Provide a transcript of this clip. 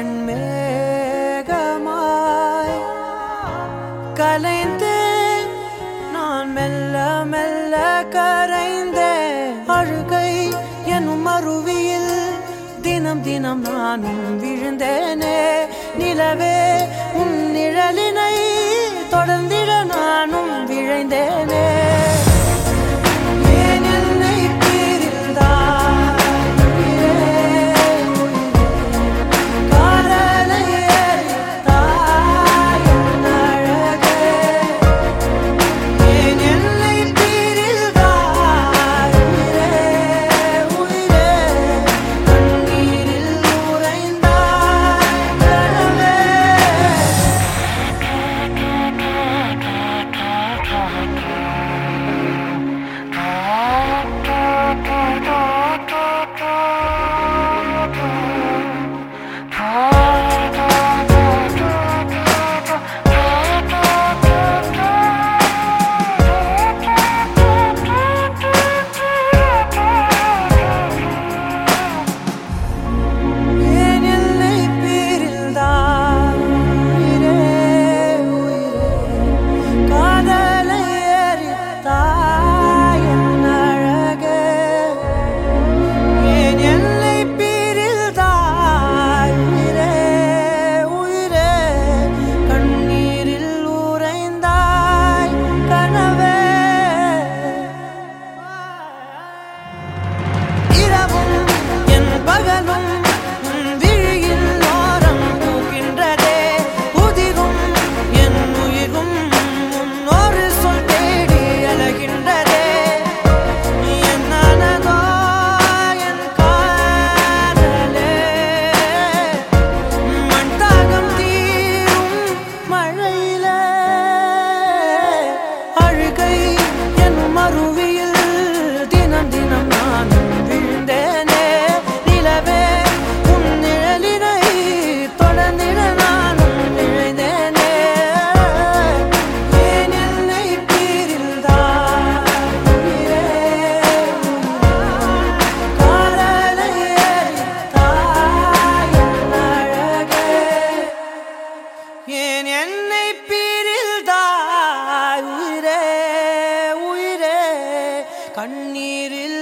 கண்மேகமாய் கலைந்தேன். நான் மெல்ல மெல்ல கரைந்தேன். அழுகை எனும் அருவியில் தினம் தினம் நானும் விழுந்தேனே. நிலவே உன் நிழலினை தொடர்ந்திட நானும் விழைந்தேனே. என் என்னை பிரிந்தாய் உயிரே உயிரே கண்ணீரில்